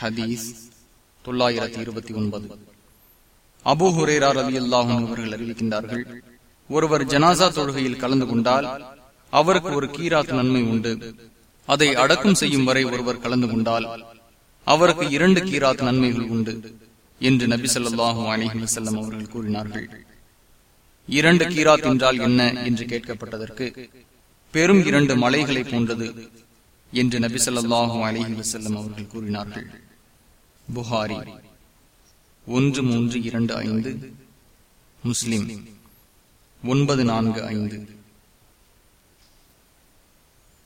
ஹதீஸ் தொள்ளாயிரத்தி இருபத்தி ஒன்பது. அபு ஹுரேரா ரவி அல்லாஹும் அவர்கள் அறிவிக்கின்றார்கள் ஒருவர் ஜனாசா தொழுகையில் கலந்து கொண்டால் அவருக்கு ஒரு கீராத் நன்மை உண்டு. அதை அடக்கம் செய்யும் வரை ஒருவர் கலந்து கொண்டால் அவருக்கு இரண்டு கீராத் நன்மைகள் உண்டு என்று நபி சொல்லாஹு அலிஹி வசல்லம் அவர்கள் கூறினார்கள். இரண்டு கீராத் என்றால் என்ன என்று கேட்கப்பட்டதற்கு பெரும் இரண்டு மலைகளை போன்றது. என்று நபி சொல்லாஹும் அலிஹி வசல்லம் அவர்கள் கூறினார்கள். புகாரி ஒன்று மூன்று இரண்டு ஐந்து. முஸ்லிம் ஒன்பது நான்கு ஐந்து.